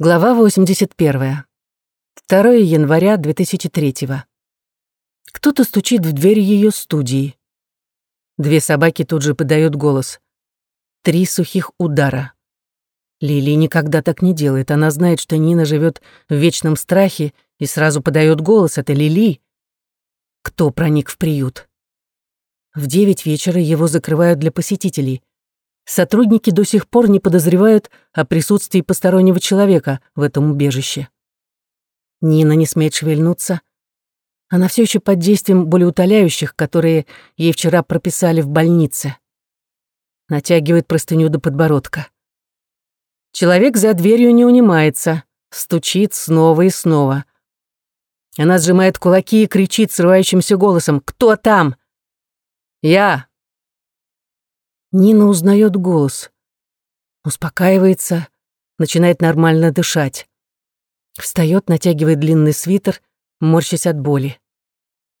Глава 81. 2 января 2003. Кто-то стучит в дверь ее студии. Две собаки тут же подают голос. Три сухих удара. Лили никогда так не делает. Она знает, что Нина живет в вечном страхе и сразу подает голос. Это Лили. Кто проник в приют? В девять вечера его закрывают для посетителей — Сотрудники до сих пор не подозревают о присутствии постороннего человека в этом убежище. Нина не смеет шевельнуться. Она все еще под действием болеутоляющих, которые ей вчера прописали в больнице. Натягивает простыню до подбородка. Человек за дверью не унимается, стучит снова и снова. Она сжимает кулаки и кричит срывающимся голосом «Кто там?» «Я!» Нина узнает голос. Успокаивается, начинает нормально дышать. Встает, натягивает длинный свитер, морщась от боли.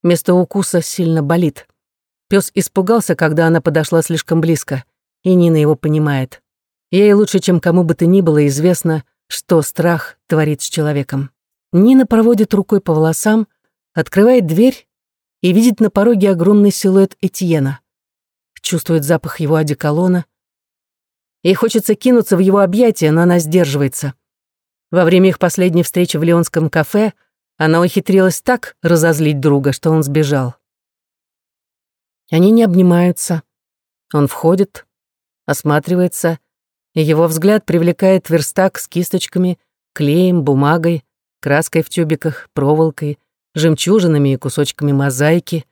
Место укуса сильно болит. Пес испугался, когда она подошла слишком близко, и Нина его понимает. Ей лучше, чем кому бы то ни было, известно, что страх творит с человеком. Нина проводит рукой по волосам, открывает дверь и видит на пороге огромный силуэт Этьена чувствует запах его одеколона. Ей хочется кинуться в его объятия, но она сдерживается. Во время их последней встречи в Леонском кафе она ухитрилась так разозлить друга, что он сбежал. Они не обнимаются. Он входит, осматривается, и его взгляд привлекает верстак с кисточками, клеем, бумагой, краской в тюбиках, проволокой, жемчужинами и кусочками мозаики.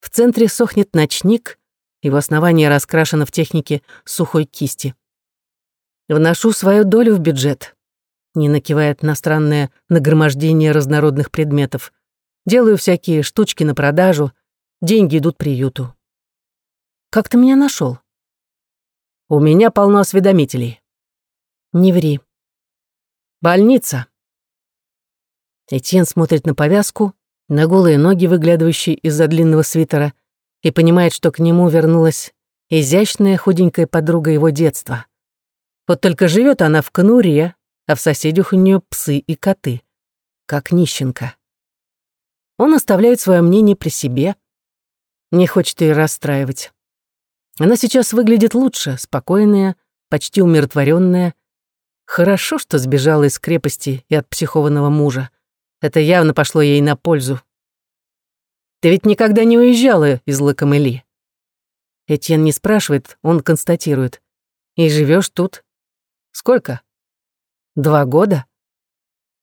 В центре сохнет ночник, его основание раскрашено в технике сухой кисти. «Вношу свою долю в бюджет», не накивает на странное нагромождение разнородных предметов. Делаю всякие штучки на продажу, деньги идут приюту. Как ты меня нашел? У меня полно осведомителей. Не ври. Больница. Этьен смотрит на повязку, на голые ноги, выглядывающие из-за длинного свитера, и понимает, что к нему вернулась изящная худенькая подруга его детства. Вот только живет она в конуре, а в соседях у нее псы и коты. Как нищенка. Он оставляет свое мнение при себе. Не хочет ее расстраивать. Она сейчас выглядит лучше, спокойная, почти умиротворенная. Хорошо, что сбежала из крепости и от психованного мужа. Это явно пошло ей на пользу. Ты ведь никогда не уезжала из Лакамели. Этьен не спрашивает, он констатирует. И живешь тут? Сколько? Два года?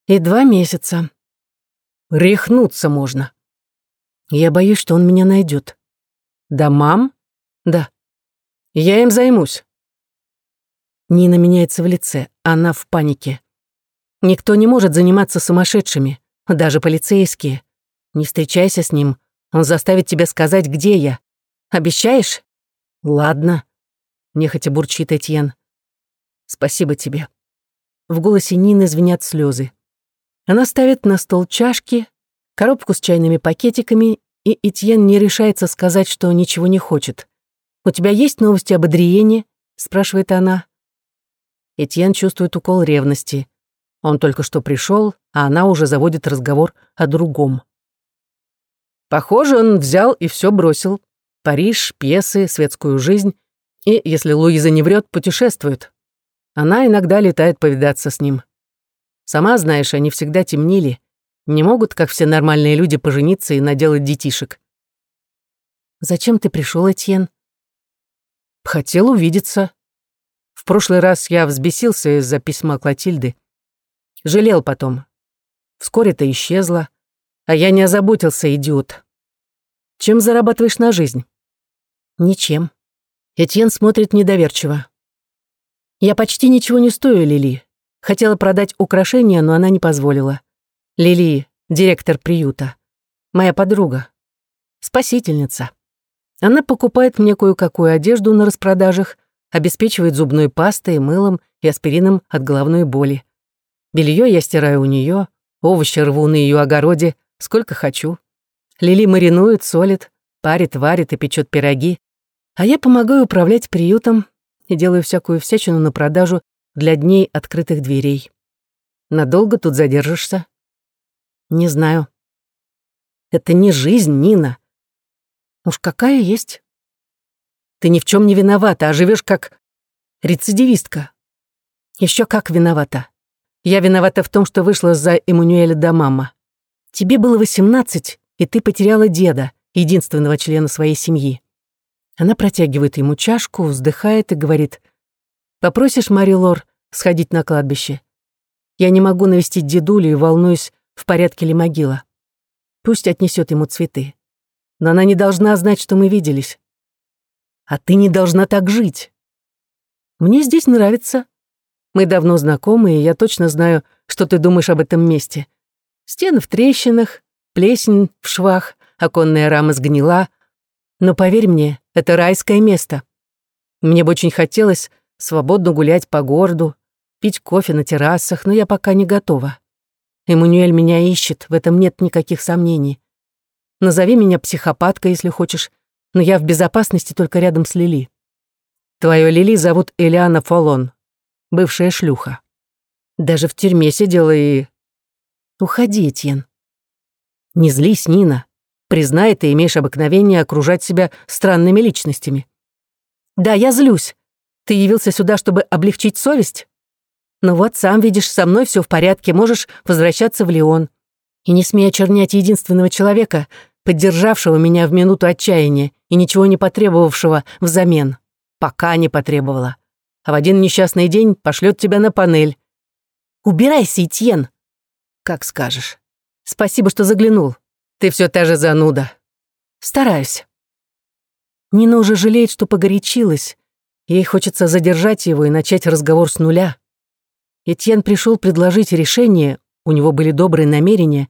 И два месяца. Рехнуться можно. Я боюсь, что он меня найдет. Да, мам? Да. Я им займусь. Нина меняется в лице, она в панике. Никто не может заниматься сумасшедшими, даже полицейские. Не встречайся с ним, он заставит тебя сказать, где я. Обещаешь? Ладно. Нехотя бурчит Этьен. Спасибо тебе. В голосе Нины звенят слезы. Она ставит на стол чашки, коробку с чайными пакетиками, и Этьен не решается сказать, что ничего не хочет. «У тебя есть новости об Адриене?» — спрашивает она. Этьен чувствует укол ревности. Он только что пришел, а она уже заводит разговор о другом. Похоже, он взял и все бросил. Париж, пьесы, светскую жизнь. И, если Луиза не врет, путешествует. Она иногда летает повидаться с ним. Сама знаешь, они всегда темнили. Не могут, как все нормальные люди, пожениться и наделать детишек. «Зачем ты пришел, Этьен?» «Хотел увидеться. В прошлый раз я взбесился из-за письма Клотильды. Жалел потом. Вскоре это исчезло. А я не озаботился, идиот. Чем зарабатываешь на жизнь? Ничем. Этьен смотрит недоверчиво. Я почти ничего не стою, Лили. Хотела продать украшения, но она не позволила. Лили, директор приюта. Моя подруга. Спасительница. Она покупает мне кое-какую одежду на распродажах, обеспечивает зубной пастой, мылом и аспирином от головной боли. Белье я стираю у нее, овощи рву на ее огороде, сколько хочу. Лили маринует, солит, парит, варит и печет пироги, а я помогаю управлять приютом и делаю всякую всячину на продажу для дней открытых дверей. Надолго тут задержишься? Не знаю. Это не жизнь, Нина. Уж какая есть. Ты ни в чем не виновата, а живешь как рецидивистка. Еще как виновата. Я виновата в том, что вышла за Эммануэля до мама. Тебе было восемнадцать, и ты потеряла деда, единственного члена своей семьи. Она протягивает ему чашку, вздыхает и говорит, «Попросишь, Мари Лор, сходить на кладбище? Я не могу навестить дедулю и волнуюсь, в порядке ли могила. Пусть отнесет ему цветы. Но она не должна знать, что мы виделись. А ты не должна так жить. Мне здесь нравится. Мы давно знакомы, и я точно знаю, что ты думаешь об этом месте. Стены в трещинах, плесень в швах, оконная рама сгнила. Но поверь мне, это райское место. Мне бы очень хотелось свободно гулять по городу, пить кофе на террасах, но я пока не готова. Эммануэль меня ищет, в этом нет никаких сомнений. Назови меня психопаткой, если хочешь, но я в безопасности только рядом с Лили. Твою Лили зовут Элиана Фолон, бывшая шлюха. Даже в тюрьме сидела и... Уходи, Этьен. Не злись, Нина. Признай, ты имеешь обыкновение окружать себя странными личностями. Да, я злюсь. Ты явился сюда, чтобы облегчить совесть? Ну вот, сам видишь, со мной все в порядке, можешь возвращаться в Лион. И не смей очернять единственного человека, поддержавшего меня в минуту отчаяния и ничего не потребовавшего взамен. Пока не потребовала. А в один несчастный день пошлет тебя на панель. Убирайся, Этьен. Как скажешь. Спасибо, что заглянул. Ты все та же зануда. Стараюсь. Нина уже жалеет, что погорячилась. Ей хочется задержать его и начать разговор с нуля. Этьен пришел предложить решение, у него были добрые намерения.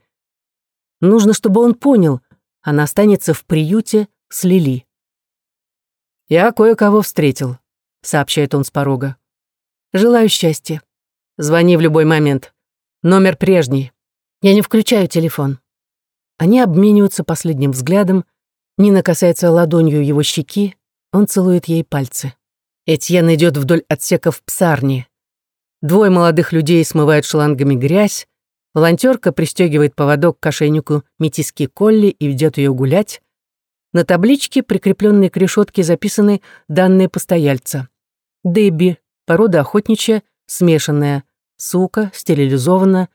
Нужно, чтобы он понял, она останется в приюте с Лили. «Я кое-кого встретил», — сообщает он с порога. «Желаю счастья. Звони в любой момент. Номер прежний. Я не включаю телефон». Они обмениваются последним взглядом. Нина касается ладонью его щеки, он целует ей пальцы. Этьен идет вдоль отсеков псарни. Двое молодых людей смывают шлангами грязь, волонтерка пристегивает поводок к ошейнику метиски Колли и ведет ее гулять. На табличке, прикрепленной к решетке, записаны данные постояльца. Дебби, порода охотничья, смешанная, сука, стерилизована,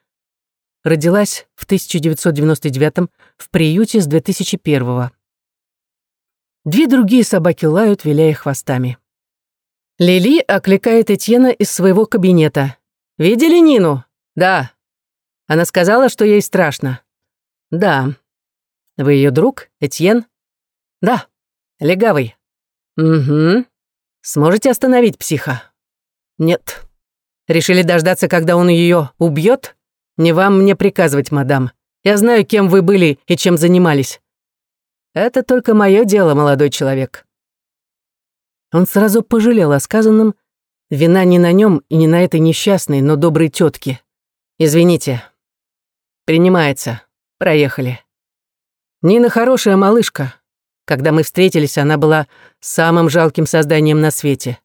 родилась в 1999 в приюте с 2001 -го. Две другие собаки лают, виляя хвостами. Лили окликает Этьена из своего кабинета. «Видели Нину?» «Да». Она сказала, что ей страшно. «Да». «Вы ее друг, Этьен?» «Да». «Легавый?» «Угу». «Сможете остановить психа?» «Нет». «Решили дождаться, когда он ее убьет?» «Не вам мне приказывать, мадам. Я знаю, кем вы были и чем занимались». «Это только мое дело, молодой человек». Он сразу пожалел о сказанном. Вина не на нем и не на этой несчастной, но доброй тетке. «Извините. Принимается. Проехали». Нина хорошая малышка. Когда мы встретились, она была самым жалким созданием на свете.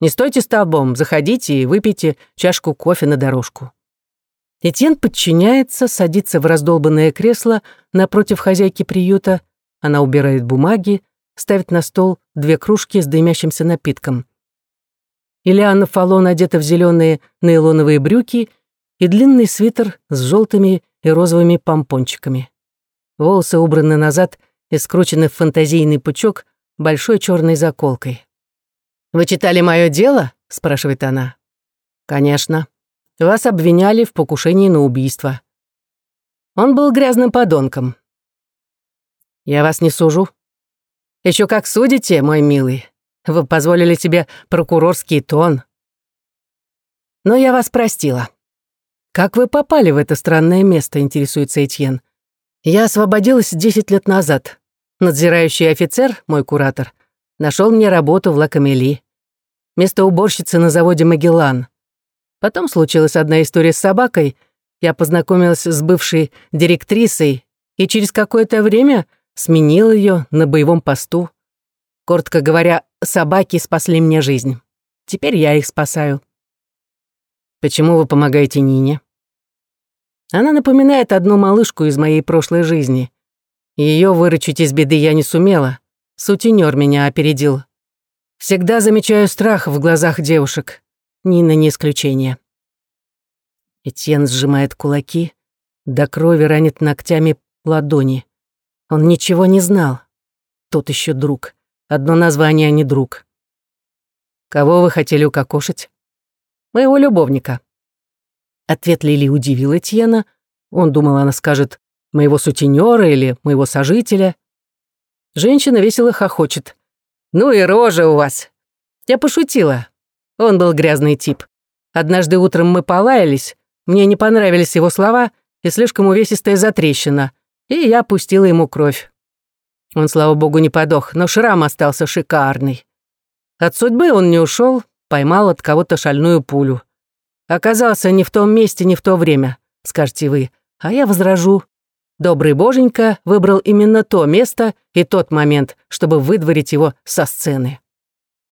Не стойте столбом, заходите и выпейте чашку кофе на дорожку. Этьен подчиняется, садится в раздолбанное кресло напротив хозяйки приюта, она убирает бумаги, ставит на стол две кружки с дымящимся напитком. Ильяна Фалон одета в зеленые нейлоновые брюки и длинный свитер с желтыми и розовыми помпончиками. Волосы убраны назад и скручены в фантазийный пучок большой черной заколкой. «Вы читали мое дело?» — спрашивает она. «Конечно. Вас обвиняли в покушении на убийство. Он был грязным подонком. Я вас не сужу. Еще как судите, мой милый. Вы позволили себе прокурорский тон. Но я вас простила. Как вы попали в это странное место, интересуется Этьен. Я освободилась 10 лет назад. Надзирающий офицер, мой куратор, нашел мне работу в Лакамели. Место уборщицы на заводе «Магеллан». Потом случилась одна история с собакой. Я познакомилась с бывшей директрисой, и через какое-то время сменил ее на боевом посту. Коротко говоря, собаки спасли мне жизнь. Теперь я их спасаю. Почему вы помогаете Нине? Она напоминает одну малышку из моей прошлой жизни. Ее выручить из беды я не сумела. Сутенер меня опередил. Всегда замечаю страх в глазах девушек. Нина не исключение. Этьен сжимает кулаки, до крови ранит ногтями ладони. Он ничего не знал. Тот еще друг. Одно название, а не друг. Кого вы хотели укокошить? Моего любовника. Ответ Лили удивил Этьена. Он думал, она скажет «моего сутенера» или «моего сожителя». Женщина весело хохочет. «Ну и рожа у вас!» Я пошутила. Он был грязный тип. Однажды утром мы полаялись, мне не понравились его слова и слишком увесистая затрещина, и я пустила ему кровь. Он, слава богу, не подох, но шрам остался шикарный. От судьбы он не ушел, поймал от кого-то шальную пулю. Оказался не в том месте, не в то время, скажете вы, а я возражу. Добрый боженька выбрал именно то место и тот момент, чтобы выдворить его со сцены.